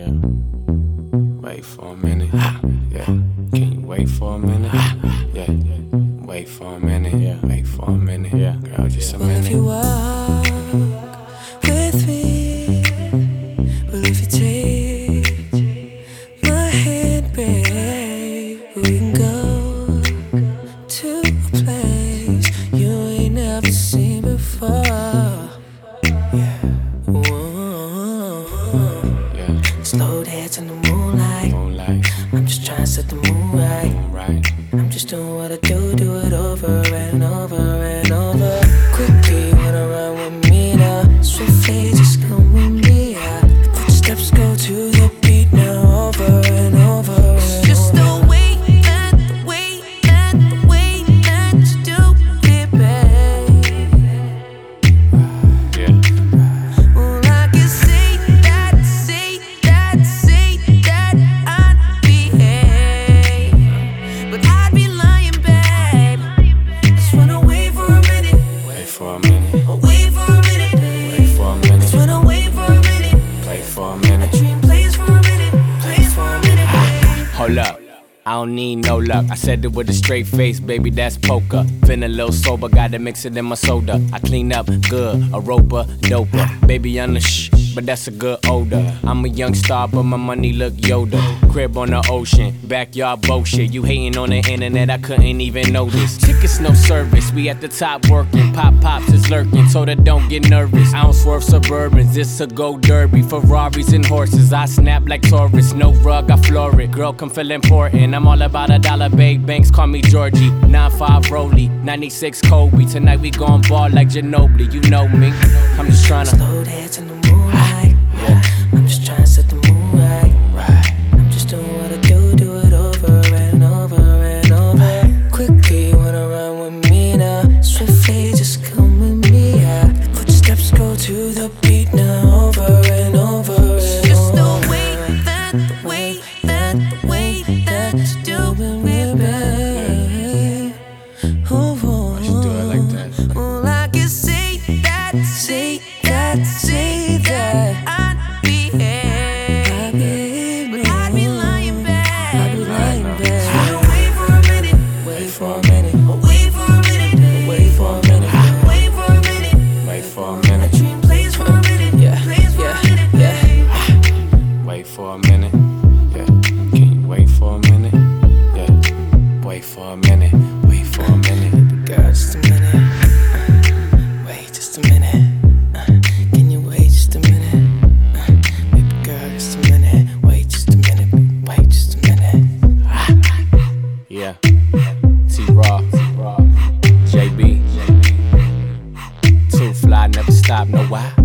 Yeah. Wait for a minute. Yeah. Can you wait for a minute? Yeah. Wait for a minute. Yeah. Wait for a minute. Yeah. Girl, just a Well, if you minute. Slow dance in the moonlight. Moonlight. I'm just trying to set the mood right. Right. I'm just doing what I do, do it over for a minute. wait for a minute, Wait for a Just wanna wait for a minute. Play for a minute. Dream plays for a minute, plays for a minute, babe. Hold up. I don't need no luck. I said it with a straight face, baby, that's poker. Feeling a little sober, gotta mix it in my soda. I clean up good, a roper, doper. Baby, I'm the shh, but that's a good odor. I'm a young star, but my money look Yoda. Crib on the ocean, backyard bullshit. You hating on the internet, I couldn't even notice. Tickets, no service, we at the top working. Pop pops is lurking, so that don't get nervous. I don't swerve suburbans, this a go derby. Ferraris and horses, I snap like Taurus. No rug, I floor it. Girl, come feel important. I'm all about a dollar, big banks, call me Georgie. 9-5 Rolly, 96 Kobe. Tonight we gon' ball like Ginobili, you know me. I'm just tryna. Slow dance in the moonlight. Yeah. I'm just trying to set the mood right. I'm just doing what I do, do it over and over and over. Quickly wanna run with me now. Swiftly just Fly, know why?